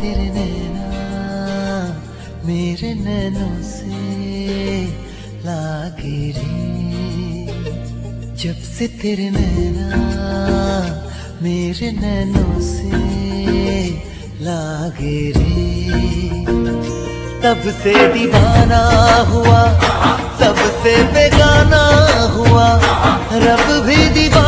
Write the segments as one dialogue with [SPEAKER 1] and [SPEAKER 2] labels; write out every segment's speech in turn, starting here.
[SPEAKER 1] तेरे नैना मेरे नैनों से लागे रे। जब से तेरे नैना मेरे नैनों से लागे रे। तब से दीवाना हुआ सबसे बेगाना हुआ, रब भी दीवाना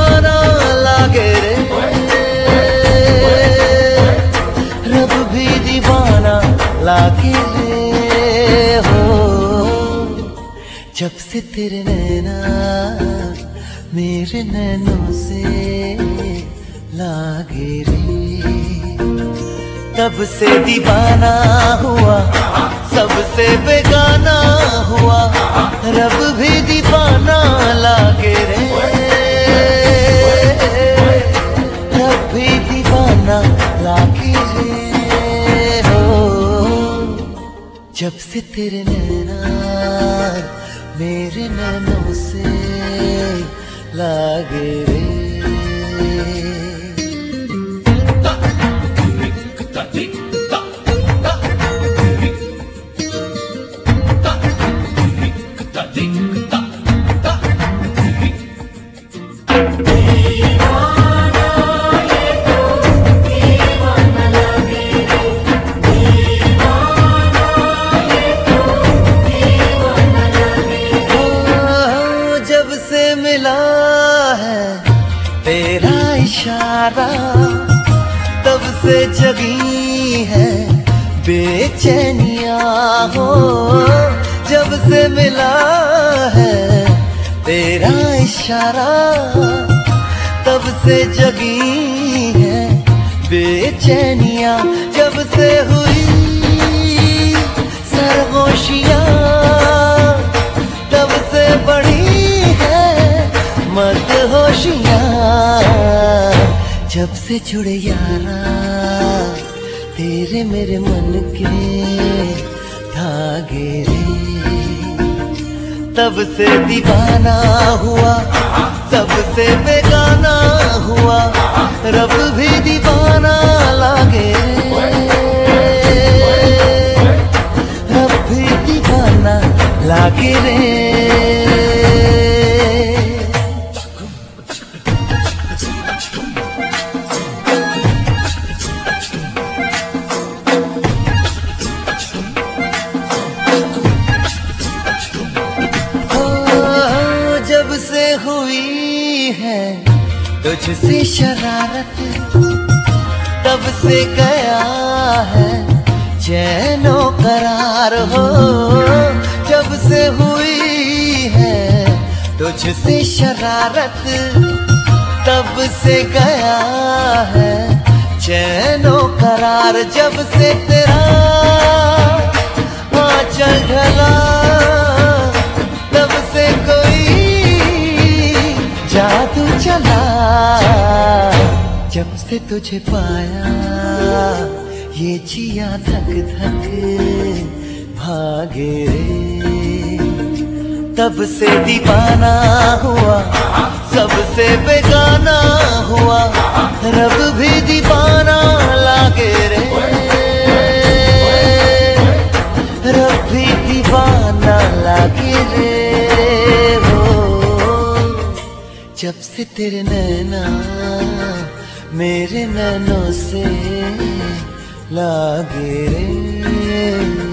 [SPEAKER 1] जब से तेरे नैना मेरे नैनों से लागे तब से दीवाना हुआ सबसे बेगाना हुआ, रब भी दीवाना लागे रे रब भी दीवाना लागे रे हो, जब से तेरे नैना मेरे नैनों से लागे रे। इशारा। तब से जगी है बेचैनिया हो। जब से मिला है तेरा इशारा। तब से जगी है बेचैनिया। जब से हुई सरगोशिया जब से जुड़े यारा, तेरे मेरे मन के धागे रे। तब से दीवाना हुआ सबसे बेगाना हुआ, रब भी दीवाना लागे हुई है तुझसे शरारत, तब से गया है चैनो करार हो। जब से हुई है तुझसे शरारत, तब से गया है चैनो करार। जब से तेरा जब से तुझे पाया, ये जिया थक थक भागे तब से दीवाना हुआ सबसे बेगाना हुआ, रब भी दीवाना जब से तेरे नैना मेरे नैनों से लागे रे।